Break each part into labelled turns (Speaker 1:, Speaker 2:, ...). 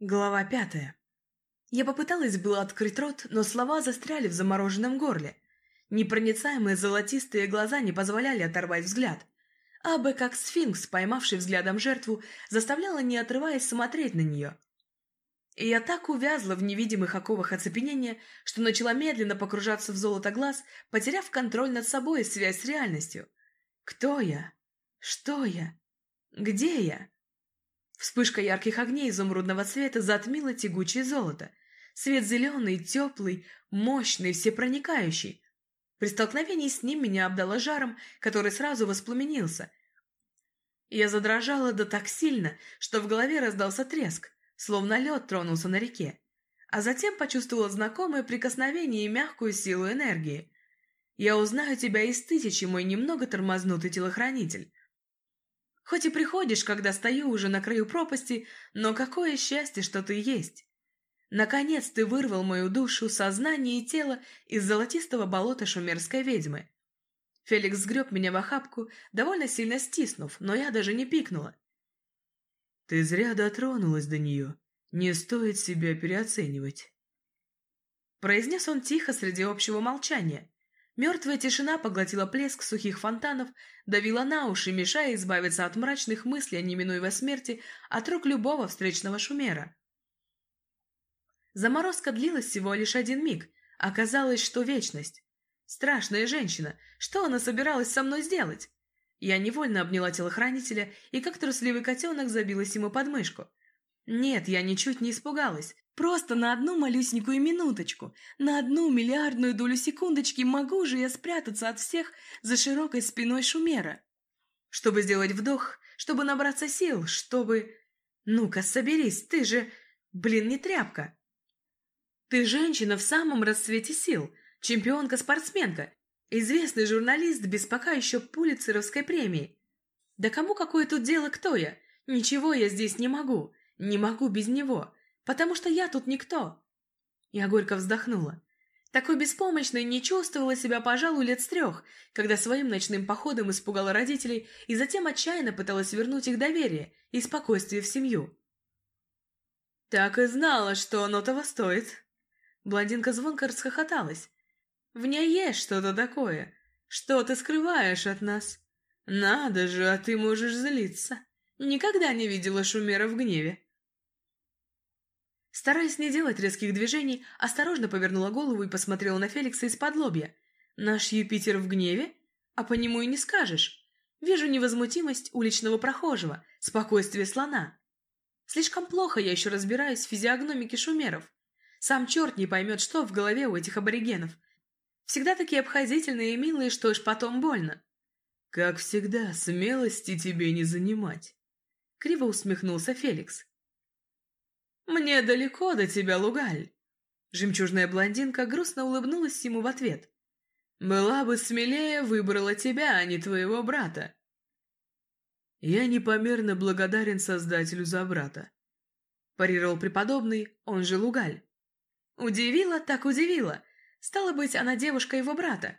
Speaker 1: Глава пятая. Я попыталась было открыть рот, но слова застряли в замороженном горле. Непроницаемые золотистые глаза не позволяли оторвать взгляд. Абе, как сфинкс, поймавший взглядом жертву, заставляла, не отрываясь, смотреть на нее. И я так увязла в невидимых оковах оцепенения, что начала медленно покружаться в золото глаз, потеряв контроль над собой и связь с реальностью. Кто я? Что я? Где я? Вспышка ярких огней изумрудного цвета затмила тягучее золото. Свет зеленый, теплый, мощный, всепроникающий. При столкновении с ним меня обдало жаром, который сразу воспламенился. Я задрожала да так сильно, что в голове раздался треск, словно лед тронулся на реке. А затем почувствовала знакомое прикосновение и мягкую силу энергии. Я узнаю тебя из тысячи, мой немного тормознутый телохранитель. Хоть и приходишь, когда стою уже на краю пропасти, но какое счастье, что ты есть. Наконец ты вырвал мою душу, сознание и тело из золотистого болота шумерской ведьмы. Феликс сгреб меня в охапку, довольно сильно стиснув, но я даже не пикнула. Ты зря дотронулась до нее. Не стоит себя переоценивать. Произнес он тихо среди общего молчания. Мертвая тишина поглотила плеск сухих фонтанов, давила на уши, мешая избавиться от мрачных мыслей о неминуемой смерти от рук любого встречного шумера. Заморозка длилась всего лишь один миг. Оказалось, что вечность. Страшная женщина. Что она собиралась со мной сделать? Я невольно обняла телохранителя и, как трусливый котенок, забилась ему под мышку. Нет, я ничуть не испугалась. Просто на одну малюсенькую минуточку, на одну миллиардную долю секундочки могу же я спрятаться от всех за широкой спиной Шумера. Чтобы сделать вдох, чтобы набраться сил, чтобы... Ну-ка, соберись, ты же... Блин, не тряпка. Ты женщина в самом расцвете сил, чемпионка-спортсменка, известный журналист без пока еще пулицеровской премии. Да кому какое тут дело, кто я? Ничего я здесь не могу, не могу без него потому что я тут никто. Я горько вздохнула. Такой беспомощной не чувствовала себя, пожалуй, лет с трех, когда своим ночным походом испугала родителей и затем отчаянно пыталась вернуть их доверие и спокойствие в семью. «Так и знала, что оно того стоит!» Блондинка звонко расхохоталась. «В ней есть что-то такое. Что ты скрываешь от нас? Надо же, а ты можешь злиться. Никогда не видела Шумера в гневе. Стараясь не делать резких движений, осторожно повернула голову и посмотрела на Феликса из-под лобья. «Наш Юпитер в гневе? А по нему и не скажешь. Вижу невозмутимость уличного прохожего, спокойствие слона. Слишком плохо я еще разбираюсь в физиогномике шумеров. Сам черт не поймет, что в голове у этих аборигенов. Всегда такие обходительные и милые, что ж потом больно». «Как всегда, смелости тебе не занимать», — криво усмехнулся Феликс. «Мне далеко до тебя, Лугаль!» Жемчужная блондинка грустно улыбнулась ему в ответ. «Была бы смелее, выбрала тебя, а не твоего брата». «Я непомерно благодарен Создателю за брата», – парировал преподобный, он же Лугаль. Удивила, так удивила. Стало быть, она девушка его брата.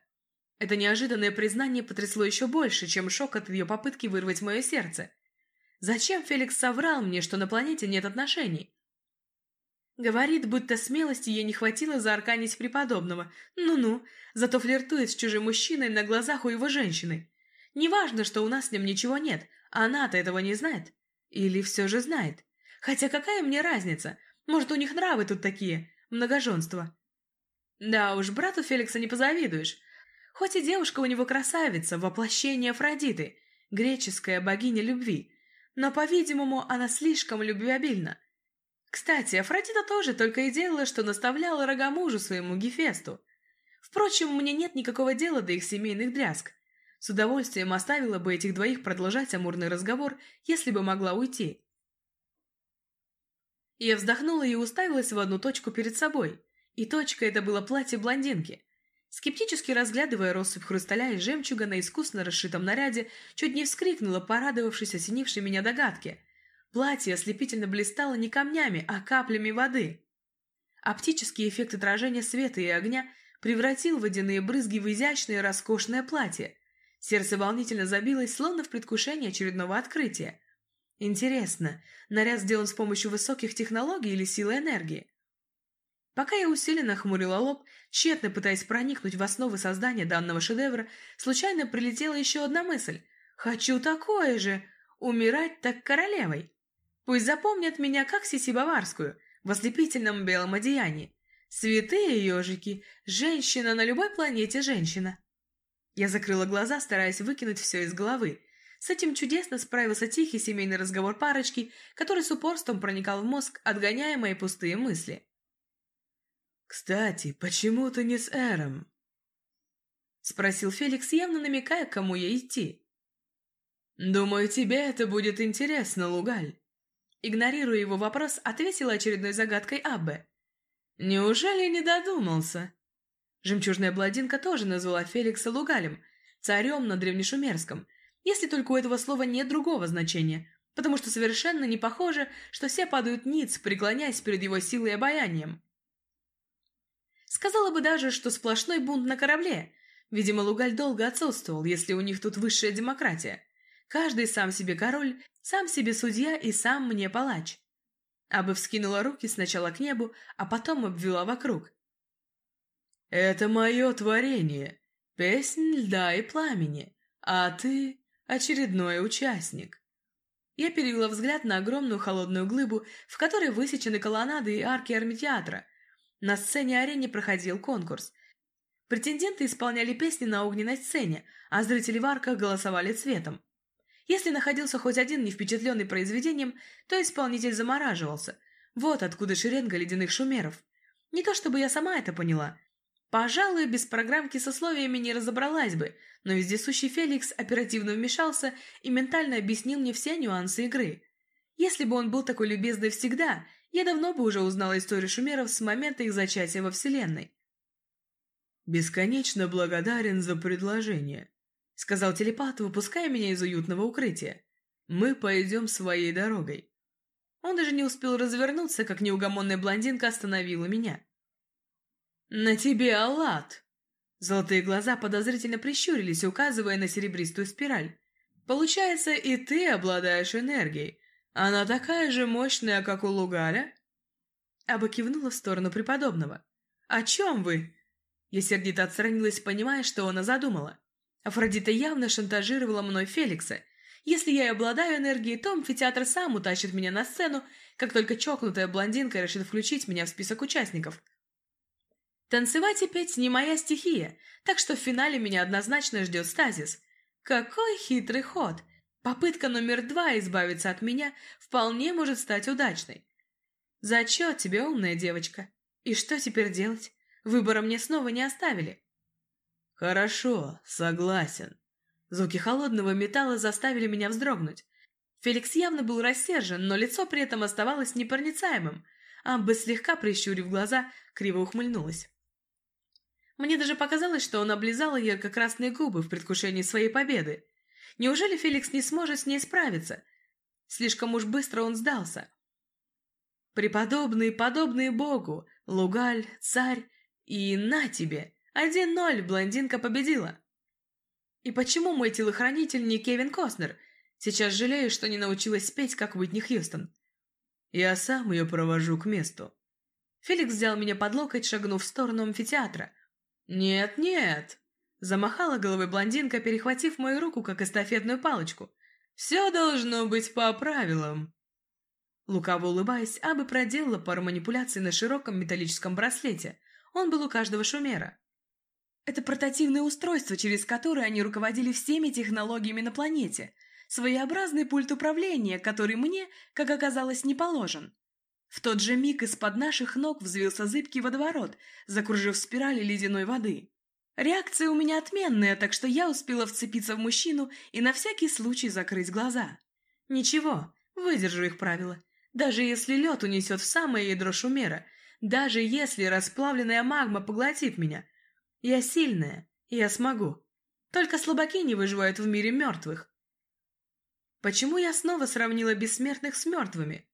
Speaker 1: Это неожиданное признание потрясло еще больше, чем шок от ее попытки вырвать мое сердце. Зачем Феликс соврал мне, что на планете нет отношений? Говорит, будто смелости ей не хватило заарканить преподобного. Ну-ну, зато флиртует с чужим мужчиной на глазах у его женщины. Неважно, что у нас с ним ничего нет, а она-то этого не знает. Или все же знает. Хотя какая мне разница? Может, у них нравы тут такие, многоженство. Да уж, брату Феликса не позавидуешь. Хоть и девушка у него красавица, воплощение Афродиты, греческая богиня любви. Но, по-видимому, она слишком любвеобильна. Кстати, Афродита тоже только и делала, что наставляла рога мужу своему Гефесту. Впрочем, мне нет никакого дела до их семейных дрязг. С удовольствием оставила бы этих двоих продолжать амурный разговор, если бы могла уйти. Я вздохнула и уставилась в одну точку перед собой. И точка это было платье блондинки. Скептически разглядывая россыпь хрусталя и жемчуга на искусно расшитом наряде, чуть не вскрикнула, порадовавшись осенившей меня догадке – Платье ослепительно блистало не камнями, а каплями воды. Оптический эффект отражения света и огня превратил водяные брызги в изящное роскошное платье. Сердце волнительно забилось, словно в предвкушении очередного открытия. Интересно, наряд сделан с помощью высоких технологий или силы энергии? Пока я усиленно хмурила лоб, тщетно пытаясь проникнуть в основы создания данного шедевра, случайно прилетела еще одна мысль. «Хочу такое же! Умирать так королевой!» Пусть запомнят меня как Сиси Баварскую в ослепительном белом одеянии. Святые ежики, женщина на любой планете женщина. Я закрыла глаза, стараясь выкинуть все из головы. С этим чудесно справился тихий семейный разговор парочки, который с упорством проникал в мозг, отгоняя мои пустые мысли.
Speaker 2: «Кстати, почему ты не с Эром?»
Speaker 1: Спросил Феликс, явно намекая, к кому я идти.
Speaker 2: «Думаю, тебе это будет интересно, Лугаль».
Speaker 1: Игнорируя его вопрос, ответила очередной загадкой Аббе.
Speaker 2: «Неужели не додумался?»
Speaker 1: Жемчужная бладинка тоже назвала Феликса Лугалем, царем на древнешумерском, если только у этого слова нет другого значения, потому что совершенно не похоже, что все падают ниц, преклоняясь перед его силой и обаянием. Сказала бы даже, что сплошной бунт на корабле. Видимо, Лугаль долго отсутствовал, если у них тут высшая демократия. Каждый сам себе король, сам себе судья и сам мне палач. Аба вскинула руки сначала к небу, а потом обвела вокруг.
Speaker 2: «Это мое творение, песнь льда и пламени, а ты — очередной участник».
Speaker 1: Я перевела взгляд на огромную холодную глыбу, в которой высечены колоннады и арки армитеатра, на сцене-арене проходил конкурс. Претенденты исполняли песни на огненной сцене, а зрители в арках голосовали цветом. Если находился хоть один не впечатленный произведением, то исполнитель замораживался. Вот откуда шеренга ледяных шумеров. Не то чтобы я сама это поняла. Пожалуй, без программки со словиями не разобралась бы, но вездесущий Феликс оперативно вмешался и ментально объяснил мне все нюансы игры. Если бы он был такой любезный всегда, я давно бы уже узнала историю шумеров с момента их зачатия во Вселенной.
Speaker 2: «Бесконечно благодарен за предложение», — сказал телепат, выпуская меня из уютного укрытия. «Мы пойдем своей дорогой».
Speaker 1: Он даже не успел развернуться, как неугомонная блондинка остановила меня.
Speaker 2: «На тебе Аллат!»
Speaker 1: Золотые глаза подозрительно прищурились, указывая на серебристую спираль.
Speaker 2: «Получается, и ты обладаешь энергией, она такая же мощная, как у Лугаля?»
Speaker 1: Аба кивнула в сторону преподобного. «О чем вы?» Я сердито отстранилась, понимая, что она задумала. Афродита явно шантажировала мной Феликса. Если я и обладаю энергией, то амфитеатр сам утащит меня на сцену, как только чокнутая блондинка решит включить меня в список участников. Танцевать и петь не моя стихия, так что в финале меня однозначно ждет стазис. Какой хитрый ход! Попытка номер два избавиться от меня вполне может стать удачной. Зачет тебе, умная девочка. И что теперь делать? Выбора мне снова не оставили.
Speaker 2: Хорошо, согласен.
Speaker 1: Звуки холодного металла заставили меня вздрогнуть. Феликс явно был рассержен, но лицо при этом оставалось непроницаемым. Амба, слегка прищурив глаза, криво ухмыльнулась. Мне даже показалось, что он облизала ярко-красные губы в предвкушении своей победы. Неужели Феликс не сможет с ней справиться? Слишком уж быстро он сдался. Преподобные, подобные Богу, Лугаль, царь и на тебе, один ноль, блондинка победила. И почему мой телохранитель не Кевин Костнер? Сейчас жалею, что не научилась петь, как Уитни Хьюстон.
Speaker 2: Я сам ее провожу к месту.
Speaker 1: Феликс взял меня под локоть, шагнув в сторону амфитеатра. «Нет-нет!» Замахала головой блондинка, перехватив мою руку, как эстафетную палочку. «Все должно быть по правилам!» Лукаво улыбаясь, Аба проделала пару манипуляций на широком металлическом браслете. Он был у каждого шумера. Это портативное устройство, через которое они руководили всеми технологиями на планете. Своеобразный пульт управления, который мне, как оказалось, не положен. В тот же миг из-под наших ног взвился зыбкий водоворот, закружив спирали ледяной воды. Реакция у меня отменная, так что я успела вцепиться в мужчину и на всякий случай закрыть глаза. Ничего, выдержу их правила. Даже если лед унесет в самое ядро шумера, даже если расплавленная магма поглотит меня. Я сильная, я смогу. Только слабаки не выживают в мире мертвых. Почему я снова сравнила бессмертных с мертвыми?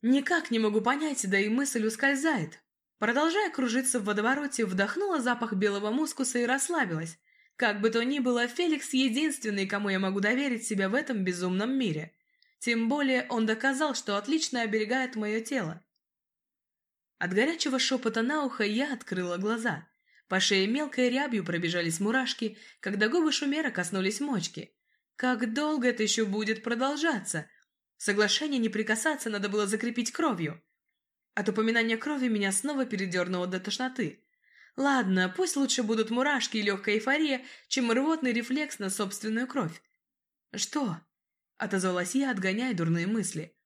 Speaker 1: Никак не могу понять, да и мысль ускользает. Продолжая кружиться в водовороте, вдохнула запах белого мускуса и расслабилась. Как бы то ни было, Феликс единственный, кому я могу доверить себя в этом безумном мире. Тем более он доказал, что отлично оберегает мое тело. От горячего шепота на ухо я открыла глаза. По шее мелкой рябью пробежались мурашки, когда губы Шумера коснулись мочки. Как долго это еще будет продолжаться? Соглашение не прикасаться надо было закрепить кровью. От упоминания крови меня снова передернуло до тошноты. Ладно, пусть лучше будут мурашки и легкая эйфория, чем рвотный рефлекс на собственную кровь. «Что?» — отозвалась я, отгоняя дурные мысли.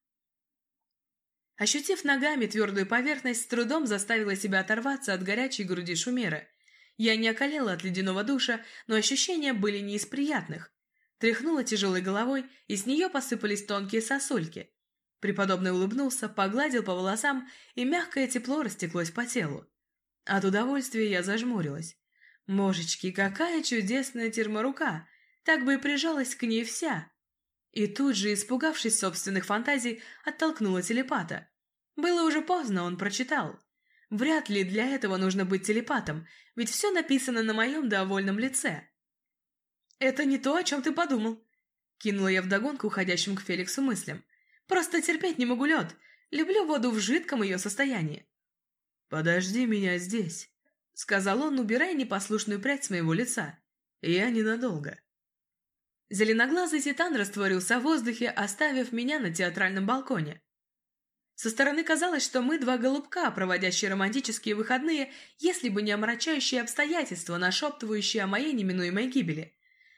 Speaker 1: Ощутив ногами твердую поверхность, с трудом заставила себя оторваться от горячей груди шумера. Я не околела от ледяного душа, но ощущения были не из приятных. Тряхнула тяжелой головой, и с нее посыпались тонкие сосульки. Преподобный улыбнулся, погладил по волосам, и мягкое тепло растеклось по телу. От удовольствия я зажмурилась. Можечки, какая чудесная терморука! Так бы и прижалась к ней вся. И тут же, испугавшись собственных фантазий, оттолкнула телепата. Было уже поздно, он прочитал. Вряд ли для этого нужно быть телепатом, ведь все написано на моем довольном лице. «Это не то, о чем ты подумал», — кинула я вдогонку уходящим к Феликсу мыслям. «Просто терпеть не могу лед. Люблю воду в жидком ее состоянии».
Speaker 2: «Подожди меня здесь», — сказал он, убирая непослушную прядь с моего лица. «Я ненадолго».
Speaker 1: Зеленоглазый титан растворился в воздухе, оставив меня на театральном балконе. Со стороны казалось, что мы два голубка, проводящие романтические выходные, если бы не омрачающие обстоятельства, нашептывающие о моей неминуемой гибели.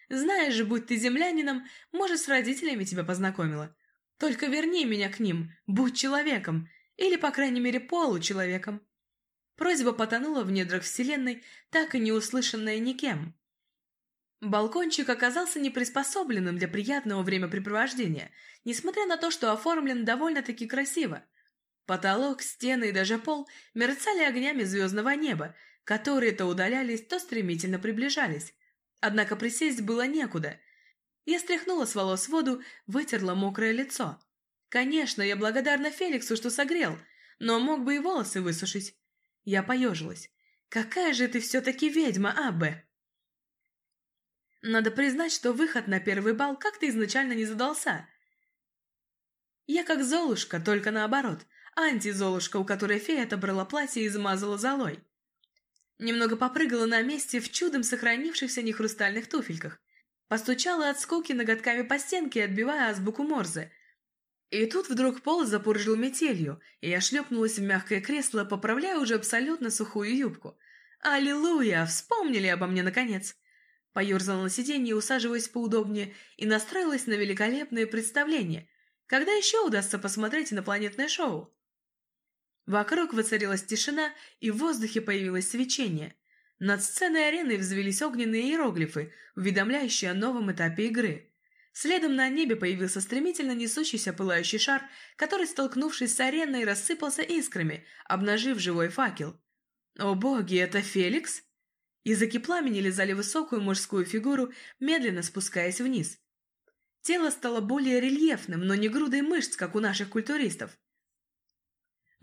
Speaker 1: Знаешь же, будь ты землянином, может, с родителями тебя познакомила. Только верни меня к ним, будь человеком, или, по крайней мере, получеловеком. Просьба потонула в недрах вселенной, так и не услышанная никем. Балкончик оказался неприспособленным для приятного времяпрепровождения, несмотря на то, что оформлен довольно-таки красиво. Потолок, стены и даже пол мерцали огнями звездного неба, которые то удалялись, то стремительно приближались. Однако присесть было некуда. Я стряхнула с волос воду, вытерла мокрое лицо. Конечно, я благодарна Феликсу, что согрел, но мог бы и волосы высушить. Я поежилась. «Какая же ты все-таки ведьма, Аббе!» Надо признать, что выход на первый бал как-то изначально не задался. Я как Золушка, только наоборот. Анти-Золушка, у которой фея отобрала платье и измазала золой. Немного попрыгала на месте в чудом сохранившихся нехрустальных туфельках. Постучала от скуки ноготками по стенке, отбивая азбуку Морзе. И тут вдруг пол запуржил метелью, и я шлепнулась в мягкое кресло, поправляя уже абсолютно сухую юбку. Аллилуйя! Вспомнили обо мне наконец! Поерзала на сиденье, усаживаясь поудобнее, и настроилась на великолепное представление. Когда еще удастся посмотреть инопланетное шоу? Вокруг воцарилась тишина, и в воздухе появилось свечение. Над сценой арены взвелись огненные иероглифы, уведомляющие о новом этапе игры. Следом на небе появился стремительно несущийся пылающий шар, который, столкнувшись с ареной, рассыпался искрами, обнажив живой факел. «О боги, это Феликс?» Языки пламени лизали высокую мужскую фигуру, медленно спускаясь вниз. Тело стало более рельефным, но не грудой мышц, как у наших культуристов.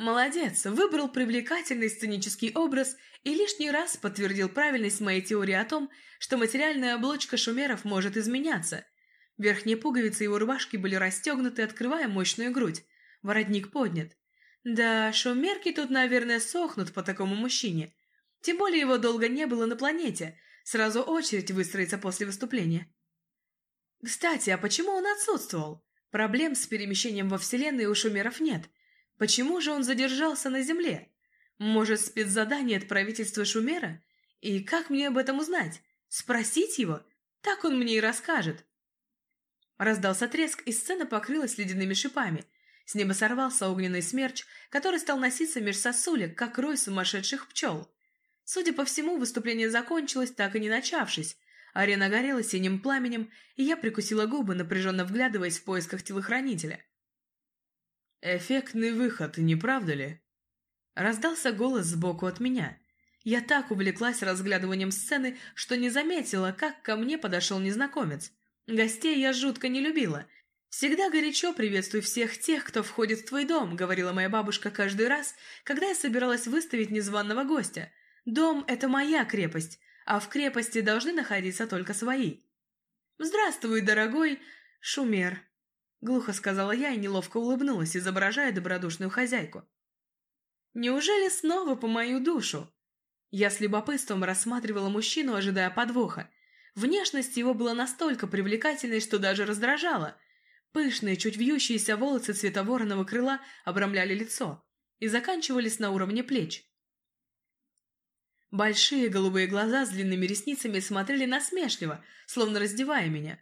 Speaker 1: Молодец, выбрал привлекательный сценический образ и лишний раз подтвердил правильность моей теории о том, что материальная оболочка шумеров может изменяться. Верхние пуговицы его рубашки были расстегнуты, открывая мощную грудь. Воротник поднят. Да, шумерки тут, наверное, сохнут по такому мужчине. Тем более его долго не было на планете. Сразу очередь выстроится после выступления. Кстати, а почему он отсутствовал? Проблем с перемещением во Вселенной у шумеров нет. Почему же он задержался на Земле? Может, спецзадание от правительства Шумера? И как мне об этом узнать? Спросить его? Так он мне и расскажет. Раздался треск, и сцена покрылась ледяными шипами. С неба сорвался огненный смерч, который стал носиться меж сосулек, как рой сумасшедших пчел. Судя по всему, выступление закончилось, так и не начавшись. Арена горела синим пламенем, и я прикусила губы, напряженно вглядываясь в поисках телохранителя.
Speaker 2: «Эффектный выход, не правда ли?»
Speaker 1: Раздался голос сбоку от меня. Я так увлеклась разглядыванием сцены, что не заметила, как ко мне подошел незнакомец. Гостей я жутко не любила. «Всегда горячо приветствуй всех тех, кто входит в твой дом», — говорила моя бабушка каждый раз, когда я собиралась выставить незваного гостя — Дом — это моя крепость, а в крепости должны находиться только свои. Здравствуй, дорогой Шумер. Глухо сказала я и неловко улыбнулась, изображая добродушную хозяйку. Неужели снова по мою душу? Я с любопытством рассматривала мужчину, ожидая подвоха. Внешность его была настолько привлекательной, что даже раздражала. Пышные, чуть вьющиеся волосы цвета вороного крыла обрамляли лицо и заканчивались на уровне плеч. Большие голубые глаза с длинными ресницами смотрели насмешливо, словно раздевая меня.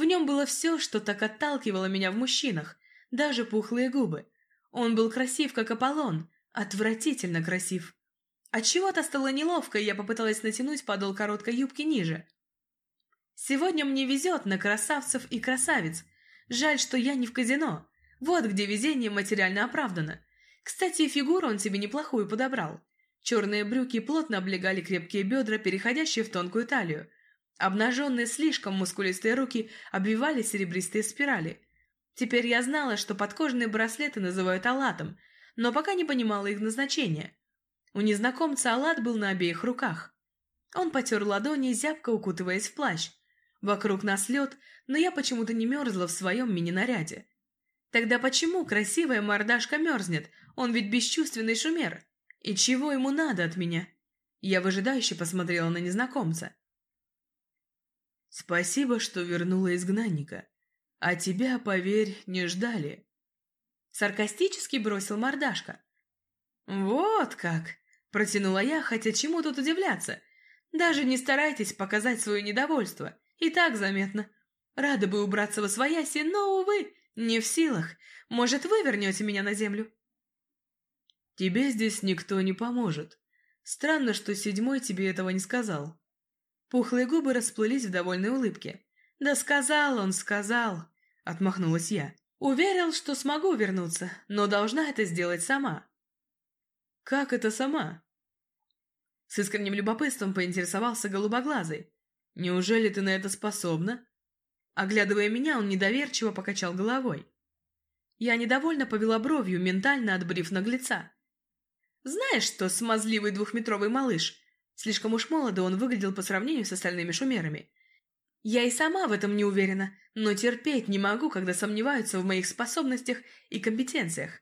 Speaker 1: В нем было все, что так отталкивало меня в мужчинах, даже пухлые губы. Он был красив, как Аполлон, отвратительно красив. Отчего-то стало неловко, и я попыталась натянуть подол короткой юбки ниже. Сегодня мне везет на красавцев и красавиц. Жаль, что я не в казино. Вот где везение материально оправдано. Кстати, фигуру он себе неплохую подобрал. Черные брюки плотно облегали крепкие бедра, переходящие в тонкую талию. Обнаженные слишком мускулистые руки обвивали серебристые спирали. Теперь я знала, что подкожные браслеты называют алатом, но пока не понимала их назначения. У незнакомца алат был на обеих руках. Он потер ладони, зябко укутываясь в плащ. Вокруг нас лед, но я почему-то не мерзла в своем мини-наряде. Тогда почему красивая мордашка мерзнет? Он ведь бесчувственный шумер. И чего ему надо от меня? Я выжидающе посмотрела на незнакомца. Спасибо, что вернула изгнанника. А тебя, поверь, не ждали. Саркастически бросил мордашка. Вот как! Протянула я, хотя чему тут удивляться. Даже не старайтесь показать свое недовольство. И так заметно. Рада бы убраться во свояси, но, увы, не в силах. Может, вы вернете меня на землю? Тебе здесь никто не поможет. Странно, что седьмой тебе этого не сказал. Пухлые губы расплылись в довольной улыбке. «Да сказал он, сказал!» — отмахнулась я. «Уверил, что смогу вернуться, но должна это сделать сама». «Как это сама?» С искренним любопытством поинтересовался голубоглазый. «Неужели ты на это способна?» Оглядывая меня, он недоверчиво покачал головой. Я недовольно повела бровью, ментально отбрив наглеца. «Знаешь что, смазливый двухметровый малыш, слишком уж молодо он выглядел по сравнению с остальными шумерами. Я и сама в этом не уверена, но терпеть не могу, когда сомневаются в моих способностях и компетенциях.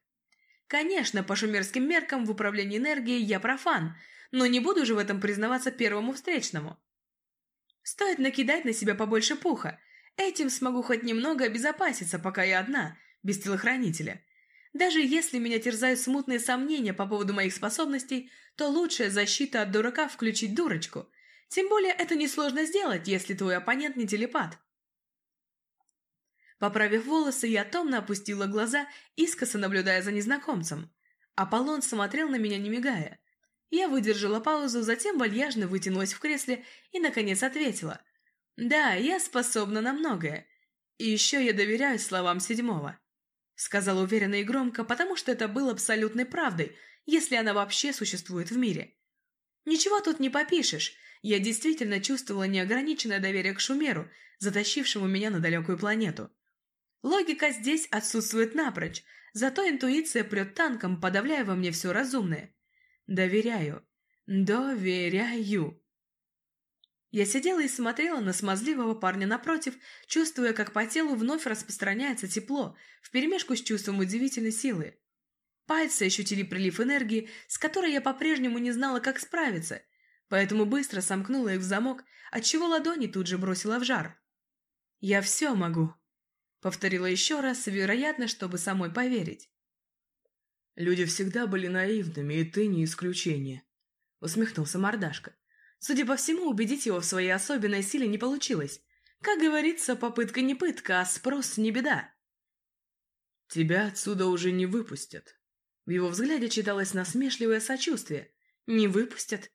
Speaker 1: Конечно, по шумерским меркам в управлении энергией я профан, но не буду же в этом признаваться первому встречному. Стоит накидать на себя побольше пуха, Этим смогу хоть немного обезопаситься, пока я одна, без телохранителя. Даже если меня терзают смутные сомнения по поводу моих способностей, то лучшая защита от дурака включить дурочку. Тем более это несложно сделать, если твой оппонент не телепат. Поправив волосы, я томно опустила глаза, искоса наблюдая за незнакомцем. Аполлон смотрел на меня, не мигая. Я выдержала паузу, затем вальяжно вытянулась в кресле и, наконец, ответила. «Да, я способна на многое. И еще я доверяю словам седьмого», — сказала уверенно и громко, потому что это было абсолютной правдой, если она вообще существует в мире. «Ничего тут не попишешь. Я действительно чувствовала неограниченное доверие к Шумеру, затащившему меня на далекую планету. Логика здесь отсутствует напрочь, зато интуиция прет танком, подавляя во мне все разумное. Доверяю. Доверяю. Я сидела и смотрела на смазливого парня напротив, чувствуя, как по телу вновь распространяется тепло, вперемешку с чувством удивительной силы. Пальцы ощутили прилив энергии, с которой я по-прежнему не знала, как справиться, поэтому быстро сомкнула их в замок, отчего ладони тут же бросила в жар. «Я все могу», — повторила еще раз, вероятно, чтобы самой поверить. «Люди всегда были наивными, и ты не исключение», — усмехнулся мордашка. Судя по всему, убедить его в своей особенной силе не получилось. Как говорится, попытка не пытка, а спрос не беда. «Тебя отсюда уже не выпустят». В его взгляде читалось насмешливое сочувствие. «Не выпустят?»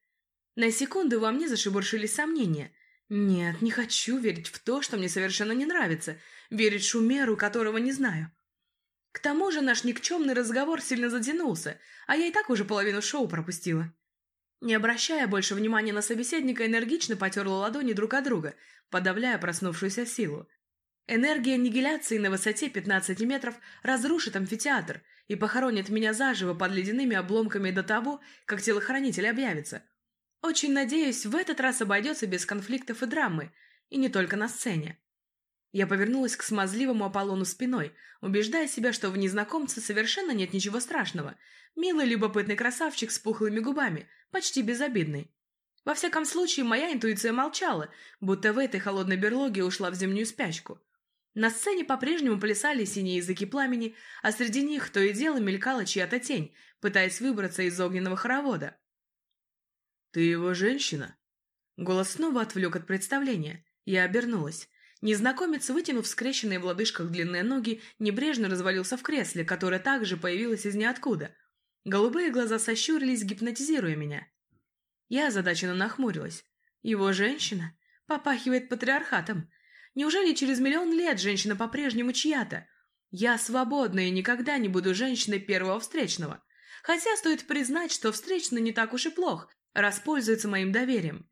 Speaker 1: На секунду во мне зашебуршились сомнения. «Нет, не хочу верить в то, что мне совершенно не нравится, верить шумеру, которого не знаю». К тому же наш никчемный разговор сильно затянулся, а я и так уже половину шоу пропустила. Не обращая больше внимания на собеседника, энергично потерла ладони друг от друга, подавляя проснувшуюся силу. Энергия аннигиляции на высоте 15 метров разрушит амфитеатр и похоронит меня заживо под ледяными обломками до того, как телохранитель объявится. Очень надеюсь, в этот раз обойдется без конфликтов и драмы, и не только на сцене. Я повернулась к смазливому Аполлону спиной, убеждая себя, что в незнакомце совершенно нет ничего страшного. Милый любопытный красавчик с пухлыми губами, почти безобидный. Во всяком случае, моя интуиция молчала, будто в этой холодной берлоге ушла в зимнюю спячку. На сцене по-прежнему плясали синие языки пламени, а среди них то и дело мелькала чья-то тень, пытаясь выбраться из огненного хоровода.
Speaker 2: «Ты его женщина?»
Speaker 1: Голос снова отвлек от представления. Я обернулась. Незнакомец, вытянув скрещенные в лодыжках длинные ноги, небрежно развалился в кресле, которое также появилось из ниоткуда. Голубые глаза сощурились, гипнотизируя меня. Я озадаченно нахмурилась. Его женщина попахивает патриархатом. Неужели через миллион лет женщина по-прежнему чья-то? Я свободна и никогда не буду женщиной первого встречного. Хотя стоит признать, что встречный не так уж и плох, распользуется моим доверием.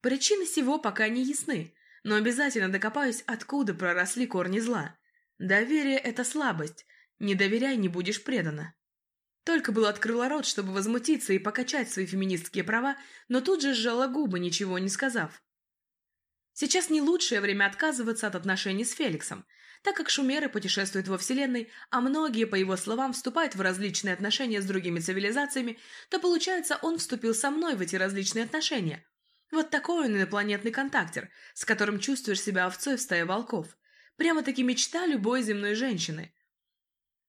Speaker 1: Причины всего пока не ясны, но обязательно докопаюсь, откуда проросли корни зла. Доверие — это слабость. Не доверяй, не будешь предана. Только было открыла рот, чтобы возмутиться и покачать свои феминистские права, но тут же сжала губы, ничего не сказав. Сейчас не лучшее время отказываться от отношений с Феликсом, так как шумеры путешествуют во Вселенной, а многие, по его словам, вступают в различные отношения с другими цивилизациями, то получается, он вступил со мной в эти различные отношения, вот такой он инопланетный контактер, с которым чувствуешь себя овцой в стае волков. Прямо-таки мечта любой земной женщины.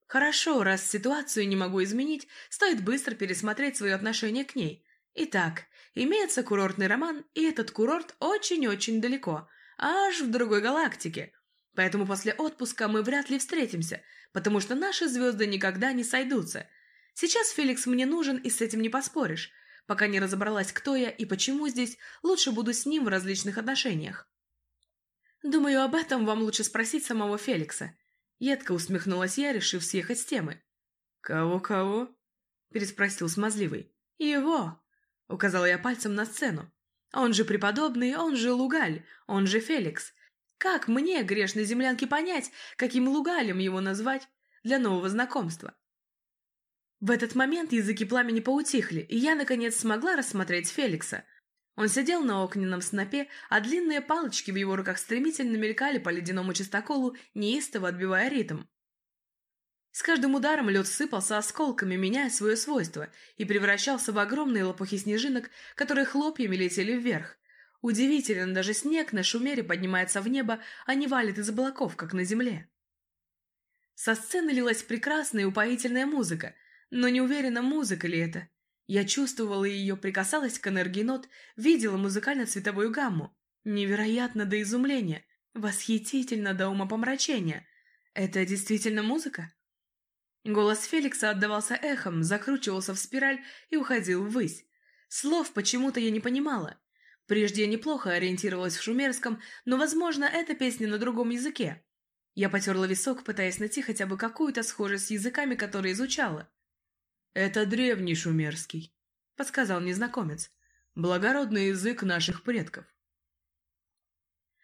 Speaker 1: Хорошо, раз ситуацию не могу изменить, стоит быстро пересмотреть свое отношение к ней. Итак, имеется курортный роман, и этот курорт очень-очень далеко, аж в другой галактике. Поэтому после отпуска мы вряд ли встретимся, потому что наши звезды никогда не сойдутся. Сейчас Феликс мне нужен, и с этим не поспоришь. Пока не разобралась, кто я и почему здесь, лучше буду с ним в различных отношениях. Думаю, об этом вам лучше спросить самого Феликса. Едко усмехнулась я, решив съехать с темы.
Speaker 2: «Кого-кого?» – переспросил смазливый.
Speaker 1: «Его!» – указала я пальцем на сцену. «Он же преподобный, он же Лугаль, он же Феликс. Как мне, грешной землянке, понять, каким Лугалем его назвать для нового знакомства?» В этот момент языки пламени поутихли, и я, наконец, смогла рассмотреть Феликса. Он сидел на огненном снопе, а длинные палочки в его руках стремительно мелькали по ледяному чистоколу, неистово отбивая ритм. С каждым ударом лед сыпался осколками, меняя свое свойство, и превращался в огромные лопухи снежинок, которые хлопьями летели вверх. Удивительно, даже снег на шумере поднимается в небо, а не валит из облаков, как на земле. Со сцены лилась прекрасная и упоительная музыка – но не уверена, музыка ли это. Я чувствовала ее, прикасалась к энергии нот, видела музыкально-цветовую гамму. Невероятно до изумления, восхитительно до умопомрачения. Это действительно музыка? Голос Феликса отдавался эхом, закручивался в спираль и уходил ввысь. Слов почему-то я не понимала. Прежде я неплохо ориентировалась в шумерском, но, возможно, эта песня на другом языке. Я потерла висок, пытаясь найти хотя бы какую-то схожесть с языками, которые изучала.
Speaker 2: «Это древний шумерский», — подсказал незнакомец. «Благородный язык наших предков».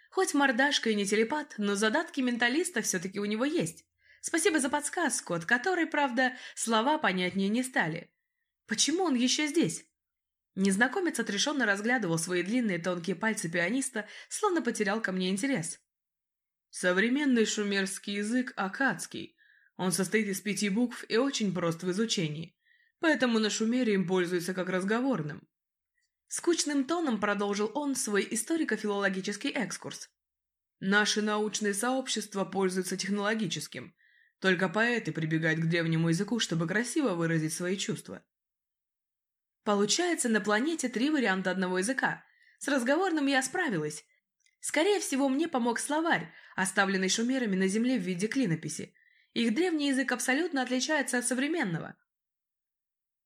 Speaker 1: Хоть мордашка и не телепат, но задатки менталиста все-таки у него есть. Спасибо за подсказку, от которой, правда, слова понятнее не стали. Почему он еще здесь? Незнакомец отрешенно разглядывал свои длинные тонкие пальцы пианиста, словно потерял ко мне интерес.
Speaker 2: Современный шумерский язык акадский. Он состоит из пяти букв и очень прост в изучении поэтому на шумере им пользуются как разговорным.
Speaker 1: Скучным тоном продолжил он свой историко-филологический экскурс.
Speaker 2: Наши научные сообщества пользуются технологическим. Только поэты прибегают к древнему языку, чтобы красиво выразить свои чувства.
Speaker 1: Получается, на планете три варианта одного языка. С разговорным я справилась. Скорее всего, мне помог словарь, оставленный шумерами на Земле в виде клинописи. Их древний язык абсолютно отличается от современного.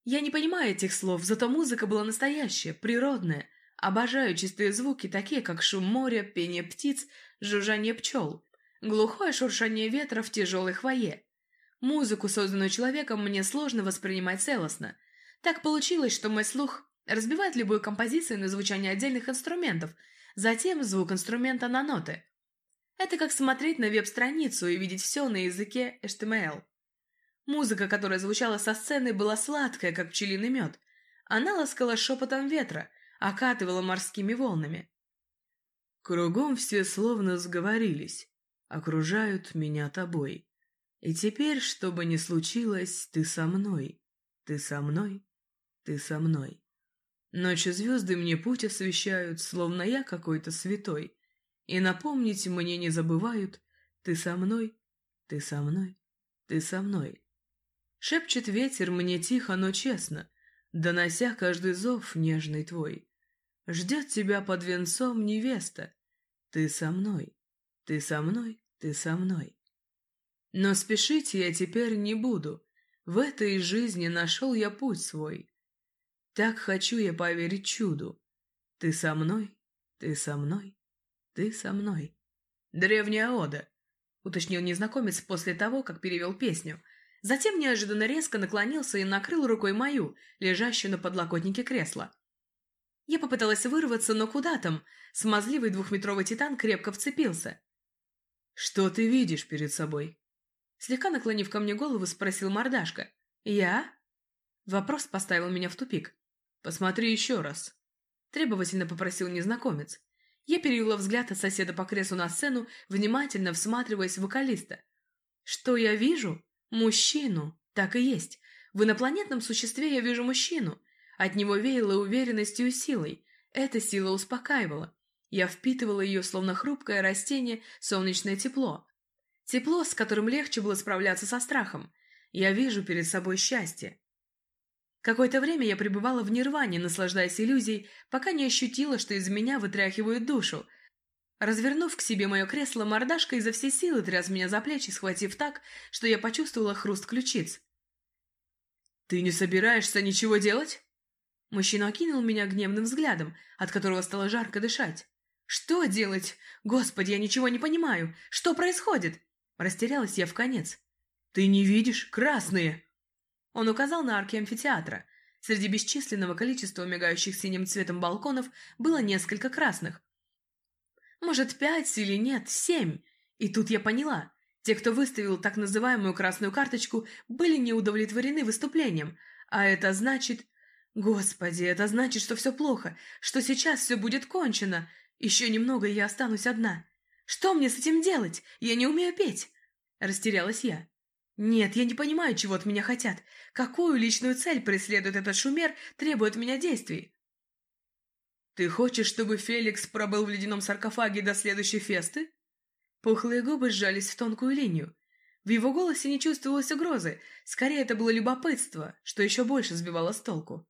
Speaker 1: Я не понимаю этих слов, зато музыка была настоящая, природная. Обожаю чистые звуки, такие как шум моря, пение птиц, жужжание пчел, глухое шуршание ветра в тяжелой хвое. Музыку, созданную человеком, мне сложно воспринимать целостно. Так получилось, что мой слух разбивает любую композицию на звучание отдельных инструментов, затем звук инструмента на ноты. Это как смотреть на веб-страницу и видеть все на языке HTML. Музыка, которая звучала со сцены, была сладкая, как пчелиный мед. Она ласкала шепотом ветра, окатывала морскими волнами.
Speaker 2: Кругом все словно сговорились, окружают меня тобой. И теперь, что бы ни случилось, ты со мной, ты со мной, ты со мной. Ночи звезды мне путь освещают, словно я какой-то святой. И напомнить мне не забывают, ты со мной, ты со мной, ты со мной. Шепчет ветер мне тихо, но честно, донося каждый зов нежный твой. Ждет тебя под венцом невеста, ты со мной, ты со мной, ты со мной. Но спешить я теперь не буду, в этой жизни нашел я путь свой. Так хочу я поверить чуду. Ты со мной, ты со мной, ты со мной. Древняя ода, уточнил незнакомец после того, как перевел песню. Затем неожиданно резко наклонился и накрыл рукой мою, лежащую на подлокотнике кресла. Я попыталась вырваться, но куда там? Смазливый двухметровый титан крепко вцепился. «Что ты видишь перед собой?» Слегка наклонив ко мне голову, спросил мордашка. «Я?» Вопрос поставил меня в тупик. «Посмотри еще раз», — требовательно попросил незнакомец. Я перевела взгляд от соседа по креслу на сцену, внимательно всматриваясь в вокалиста. «Что я вижу? Мужчину. Так и есть. В инопланетном существе я вижу мужчину. От него веяло уверенностью и силой. Эта сила успокаивала. Я впитывала ее, словно хрупкое растение, солнечное тепло. Тепло, с которым легче было справляться со страхом. Я вижу перед собой счастье. Какое-то время я пребывала в нирване, наслаждаясь иллюзией, пока не ощутила, что из меня вытряхивают душу. Развернув к себе мое кресло, мордашка изо всей силы тряс меня за плечи, схватив так, что я почувствовала хруст ключиц. «Ты не собираешься ничего делать?» Мужчина окинул меня гневным взглядом, от которого стало жарко дышать. «Что делать? Господи, я ничего не понимаю! Что происходит?» Растерялась я в конец. «Ты не видишь? Красные!» Он указал на арки амфитеатра. Среди бесчисленного количества мигающих синим цветом балконов было несколько красных. Может, пять или нет, семь. И тут я поняла. Те, кто выставил так называемую красную карточку, были не удовлетворены выступлением. А это значит... Господи, это значит, что все плохо, что сейчас все будет кончено. Еще немного, и я останусь одна. Что мне с этим делать? Я не умею петь. Растерялась я. Нет, я не понимаю, чего от меня хотят. Какую личную цель преследует этот шумер, требует от меня действий? Ты хочешь, чтобы Феликс пробыл в ледяном саркофаге до следующей фесты? Пухлые губы сжались в тонкую линию. В его голосе не чувствовалось угрозы, скорее это было любопытство, что еще больше сбивало с толку.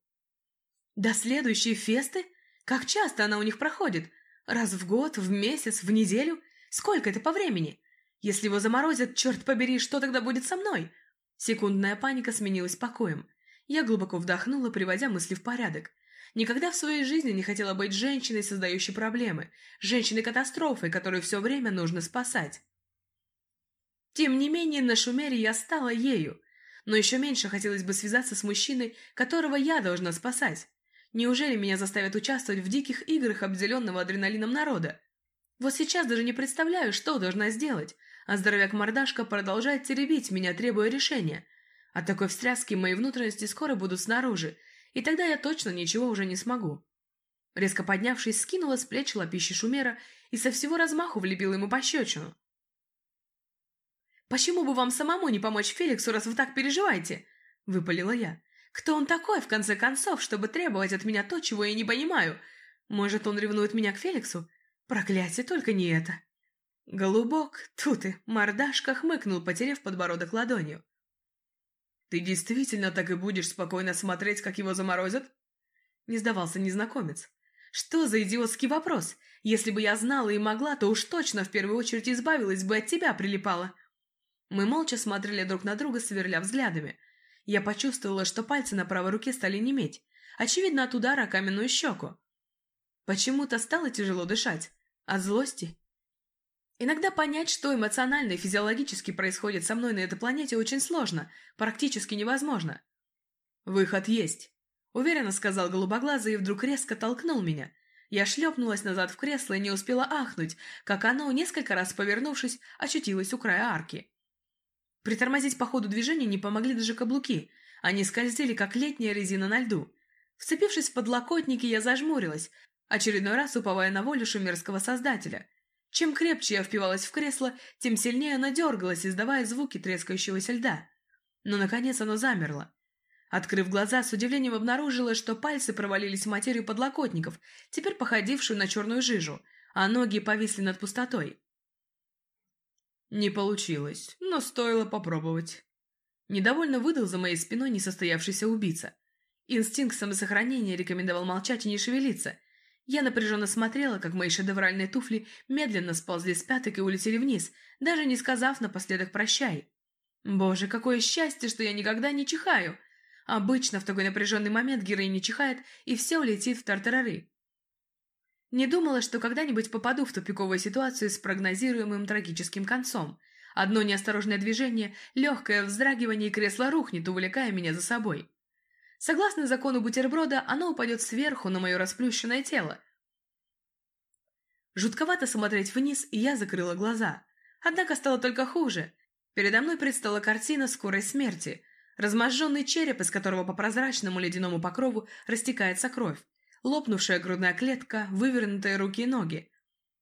Speaker 2: До следующей фесты? Как часто она у них проходит? Раз в год, в месяц, в неделю? Сколько это по времени? Если его заморозят, черт побери, что тогда будет со мной? Секундная паника сменилась покоем. Я глубоко вдохнула, приводя мысли в порядок. Никогда в своей жизни не хотела быть женщиной, создающей проблемы, женщиной-катастрофой, которую все время нужно спасать. Тем не менее, на Шумере я стала ею, но еще меньше хотелось бы связаться с мужчиной, которого я должна спасать. Неужели меня заставят участвовать в диких играх обделенного адреналином народа? Вот сейчас даже не представляю, что должна сделать а здоровяк-мордашка продолжает теребить меня, требуя решения. От такой встряски мои внутренности скоро будут снаружи, и тогда я точно ничего уже не смогу. Резко поднявшись, скинула с плеч лапищи Шумера и со всего размаху влепила ему пощечину. «Почему бы вам самому не помочь Феликсу, раз вы так переживаете?» — выпалила я. «Кто он такой, в конце концов, чтобы требовать от меня то, чего я не понимаю? Может, он ревнует меня к Феликсу? Проклятие, только не это!» Голубок, тут и мордашка хмыкнул, потеряв подбородок ладонью. «Ты действительно так и будешь спокойно смотреть, как его заморозят?» Не сдавался незнакомец. «Что за идиотский вопрос? Если бы я знала и могла, то уж точно в первую очередь избавилась бы от тебя, прилипала». Мы молча смотрели друг на друга, сверля взглядами. Я почувствовала, что пальцы на правой руке стали неметь. Очевидно, от удара о каменную щеку. Почему-то стало тяжело дышать. От злости Иногда понять, что эмоционально и физиологически происходит со мной на этой планете, очень сложно, практически невозможно. «Выход есть», — уверенно сказал голубоглазый и вдруг резко толкнул меня. Я шлепнулась назад в кресло и не успела ахнуть, как оно, несколько раз повернувшись, очутилось у края арки. Притормозить по ходу движения не помогли даже каблуки. Они скользили, как летняя резина на льду. Вцепившись в подлокотники, я зажмурилась, очередной раз уповая на волю шумерского создателя —
Speaker 1: Чем крепче я впивалась в кресло, тем сильнее оно дергалось, издавая звуки трескающегося льда. Но, наконец, оно замерло. Открыв глаза, с удивлением обнаружила, что пальцы провалились в материю подлокотников, теперь походившую на черную жижу, а ноги повисли над пустотой. Не получилось, но стоило попробовать. Недовольно выдал за моей спиной несостоявшийся убийца. Инстинкт самосохранения рекомендовал молчать и не шевелиться. Я напряженно смотрела, как мои шедевральные туфли медленно сползли с пяток и улетели вниз, даже не сказав напоследок «прощай». Боже, какое счастье, что я никогда не чихаю! Обычно в такой напряженный момент героиня чихает, и все улетит в тартарары. Не думала, что когда-нибудь попаду в тупиковую ситуацию с прогнозируемым трагическим концом. Одно неосторожное движение, легкое вздрагивание, и кресло рухнет, увлекая меня за собой. Согласно закону бутерброда, оно упадет сверху на мое расплющенное тело. Жутковато смотреть вниз, и я закрыла глаза. Однако стало только хуже. Передо мной предстала картина скорой смерти. Разможженный череп, из которого по прозрачному ледяному покрову растекается кровь лопнувшая грудная клетка, вывернутые руки и ноги.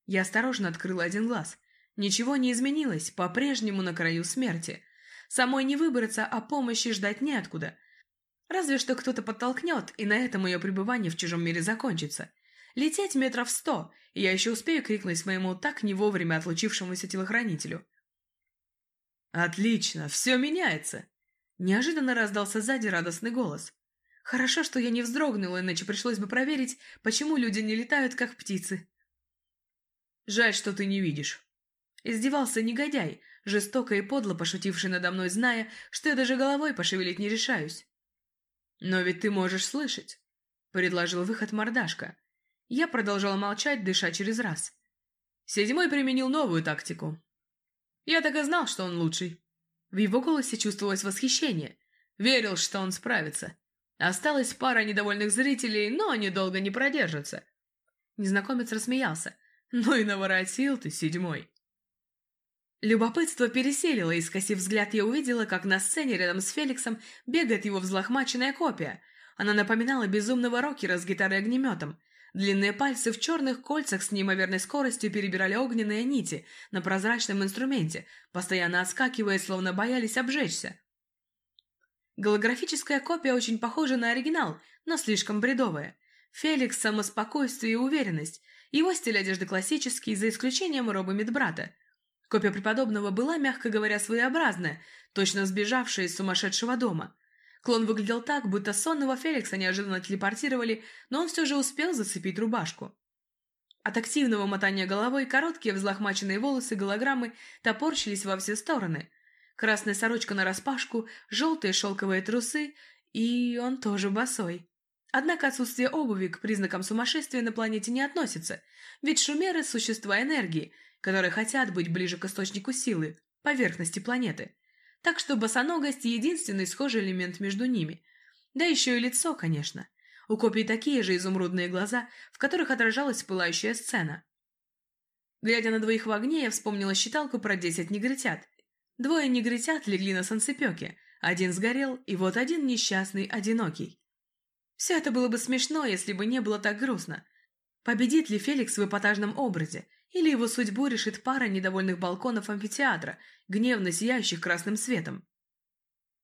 Speaker 1: Я осторожно открыла один глаз. Ничего не изменилось, по-прежнему на краю смерти. Самой не выбраться, а помощи ждать неоткуда. Разве что кто-то подтолкнет, и на этом ее пребывание в чужом мире закончится. Лететь метров сто, и я еще успею крикнуть моему так не вовремя отлучившемуся телохранителю. «Отлично, все меняется!» Неожиданно раздался сзади радостный голос. Хорошо, что я не вздрогнула, иначе пришлось бы проверить, почему люди не летают, как птицы. Жаль, что ты не видишь. Издевался негодяй, жестоко и подло пошутивший надо мной, зная, что я даже головой пошевелить не решаюсь. «Но ведь ты можешь слышать», — предложил выход мордашка. Я продолжала молчать, дыша через раз. Седьмой применил новую тактику. Я так и знал, что он лучший. В его голосе чувствовалось восхищение. Верил, что он справится. Осталась пара недовольных зрителей, но они долго не продержатся. Незнакомец рассмеялся. Ну и наворотил ты, седьмой. Любопытство переселило, и, скосив взгляд, я увидела, как на сцене рядом с Феликсом бегает его взлохмаченная копия. Она напоминала безумного рокера с гитарой-огнеметом. Длинные пальцы в черных кольцах с неимоверной скоростью перебирали огненные нити на прозрачном инструменте, постоянно отскакивая, словно боялись обжечься. Голографическая копия очень похожа на оригинал, но слишком бредовая. Феликс – самоспокойствие и уверенность. Его стиль одежды классический, за исключением роба медбрата. Копия преподобного была, мягко говоря, своеобразная, точно сбежавшая из сумасшедшего дома. Клон выглядел так, будто сонного Феликса неожиданно телепортировали, но он все же успел зацепить рубашку. От активного мотания головой короткие взлохмаченные волосы голограммы топорщились во все стороны – красная сорочка нараспашку, желтые шелковые трусы, и он тоже босой. Однако отсутствие обуви к признакам сумасшествия на планете не относится, ведь шумеры – существа энергии, которые хотят быть ближе к источнику силы, поверхности планеты. Так что босоногость – единственный схожий элемент между ними. Да еще и лицо, конечно. У копий такие же изумрудные глаза, в которых отражалась пылающая сцена. Глядя на двоих в огне, я вспомнила считалку про десять негритят – Двое негритят легли на санцепёке, один сгорел, и вот один несчастный, одинокий. Все это было бы смешно, если бы не было так грустно. Победит ли Феликс в эпатажном образе, или его судьбу решит пара недовольных балконов амфитеатра, гневно сияющих красным светом?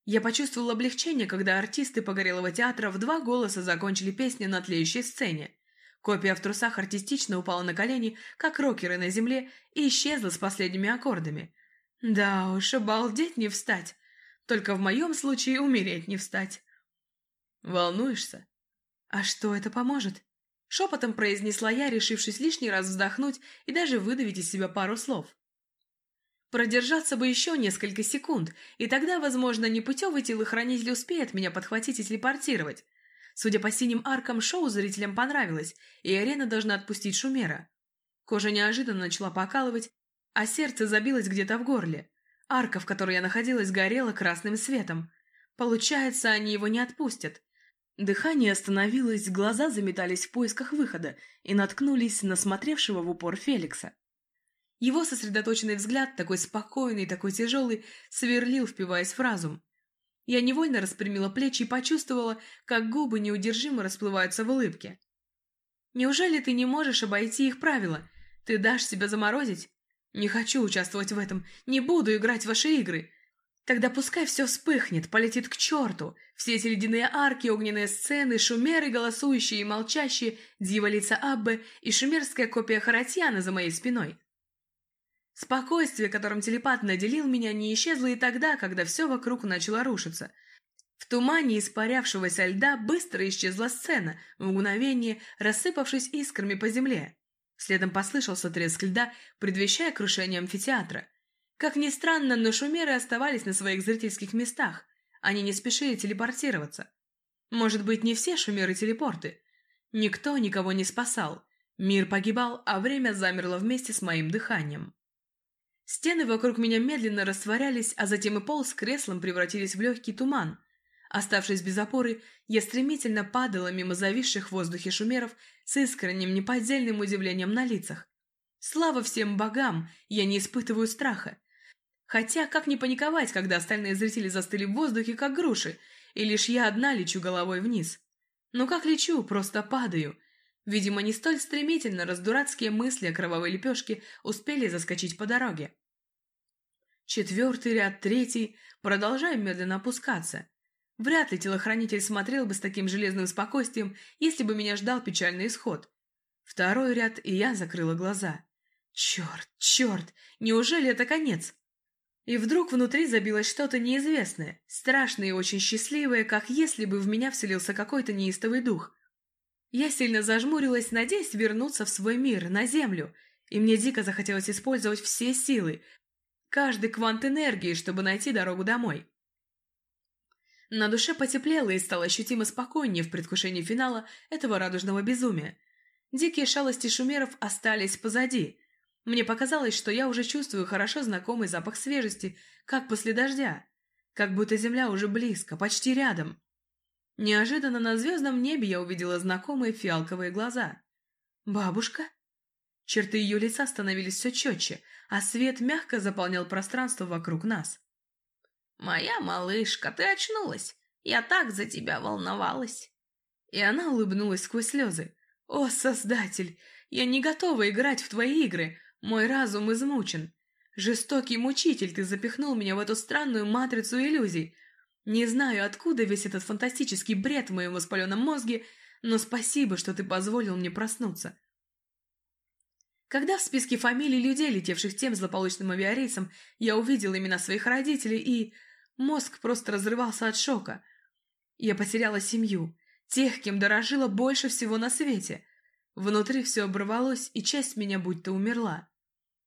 Speaker 1: Я почувствовал облегчение, когда артисты Погорелого театра в два голоса закончили песню на тлеющей сцене. Копия в трусах артистично упала на колени, как рокеры на земле, и исчезла с последними аккордами. Да уж, обалдеть не встать. Только в моем случае умереть не встать. Волнуешься? А что это поможет? Шепотом произнесла я, решившись лишний раз вздохнуть и даже выдавить из себя пару слов. Продержаться бы еще несколько секунд, и тогда, возможно, непутевый телохранитель успеет меня подхватить и телепортировать. Судя по синим аркам, шоу зрителям понравилось, и арена должна отпустить шумера. Кожа неожиданно начала покалывать, а сердце забилось где-то в горле. Арка, в которой я находилась, горела красным светом. Получается, они его не отпустят. Дыхание остановилось, глаза заметались в поисках выхода и наткнулись на смотревшего в упор Феликса. Его сосредоточенный взгляд, такой спокойный, такой тяжелый, сверлил, впиваясь в разум. Я невольно распрямила плечи и почувствовала, как губы неудержимо расплываются в улыбке. «Неужели ты не можешь обойти их правила? Ты дашь себя заморозить? Не хочу участвовать в этом, не буду играть в ваши игры. Тогда пускай все вспыхнет, полетит к черту. Все эти ледяные арки, огненные сцены, шумеры, голосующие и молчащие, дьяволица Аббе и шумерская копия Харатьяна за моей спиной. Спокойствие, которым телепат наделил меня, не исчезло и тогда, когда все вокруг начало рушиться. В тумане испарявшегося льда быстро исчезла сцена, в мгновение рассыпавшись искрами по земле. Следом послышался треск льда, предвещая крушение амфитеатра. Как ни странно, но шумеры оставались на своих зрительских местах. Они не спешили телепортироваться. Может быть, не все шумеры телепорты. Никто никого не спасал. Мир погибал, а время замерло вместе с моим дыханием. Стены вокруг меня медленно растворялись, а затем и пол с креслом превратились в легкий туман. Оставшись без опоры, я стремительно падала мимо зависших в воздухе шумеров с искренним неподдельным удивлением на лицах. Слава всем богам, я не испытываю страха. Хотя, как не паниковать, когда остальные зрители застыли в воздухе, как груши, и лишь я одна лечу головой вниз? Ну как лечу, просто падаю. Видимо, не столь стремительно раздурацкие мысли о кровавой лепешке успели заскочить по дороге. Четвертый ряд, третий, продолжаем медленно опускаться. Вряд ли телохранитель смотрел бы с таким железным спокойствием, если бы меня ждал печальный исход. Второй ряд, и я закрыла глаза. Черт, черт, неужели это конец? И вдруг внутри забилось что-то неизвестное, страшное и очень счастливое, как если бы в меня вселился какой-то неистовый дух. Я сильно зажмурилась, надеясь вернуться в свой мир, на Землю, и мне дико захотелось использовать все силы, каждый квант энергии, чтобы найти дорогу домой. На душе потеплело и стало ощутимо спокойнее в предвкушении финала этого радужного безумия. Дикие шалости шумеров остались позади, мне показалось, что я уже чувствую хорошо знакомый запах свежести, как после дождя. Как будто земля уже близко, почти рядом. Неожиданно на звездном небе я увидела знакомые фиалковые глаза. «Бабушка?» Черты ее лица становились все четче, а свет мягко заполнял пространство вокруг нас.
Speaker 3: «Моя малышка, ты очнулась! Я так за тебя волновалась!»
Speaker 1: И она улыбнулась сквозь слезы. «О, Создатель! Я не готова играть в твои игры! Мой разум измучен. Жестокий мучитель, ты запихнул меня в эту странную матрицу иллюзий. Не знаю, откуда весь этот фантастический бред в моем воспаленном мозге, но спасибо, что ты позволил мне проснуться. Когда в списке фамилий людей, летевших тем злополучным авиарейсом, я увидел имена своих родителей, и мозг просто разрывался от шока. Я потеряла семью, тех, кем дорожила больше всего на свете. Внутри все оборвалось, и часть меня будто умерла.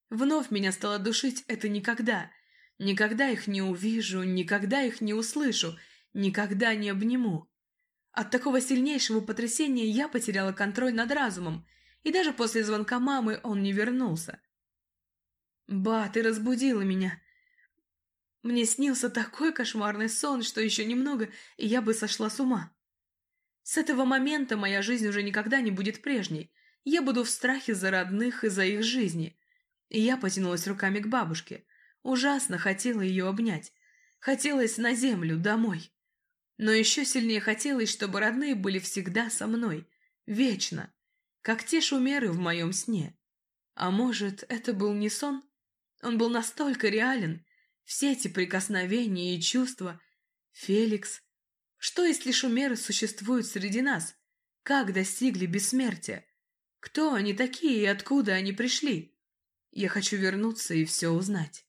Speaker 1: Вновь меня стало душить это никогда. Никогда их не увижу, никогда их не услышу, никогда не обниму. От такого сильнейшего потрясения я потеряла контроль над разумом, и даже после звонка мамы он не вернулся. «Ба, ты разбудила меня!» Мне снился такой кошмарный сон, что еще немного, и я бы сошла с ума. С этого момента моя жизнь уже никогда не будет прежней. Я буду в страхе за родных и за их жизни. И я потянулась руками к бабушке. Ужасно хотела ее обнять. Хотелось на землю, домой. Но еще сильнее хотелось, чтобы родные были всегда со мной. Вечно. Как те шумеры в моем сне. А может, это был не сон? Он был настолько реален. Все эти прикосновения и чувства. Феликс. Что, если шумеры существуют среди нас? Как достигли бессмертия? Кто они такие и откуда они пришли? Я хочу вернуться и все узнать.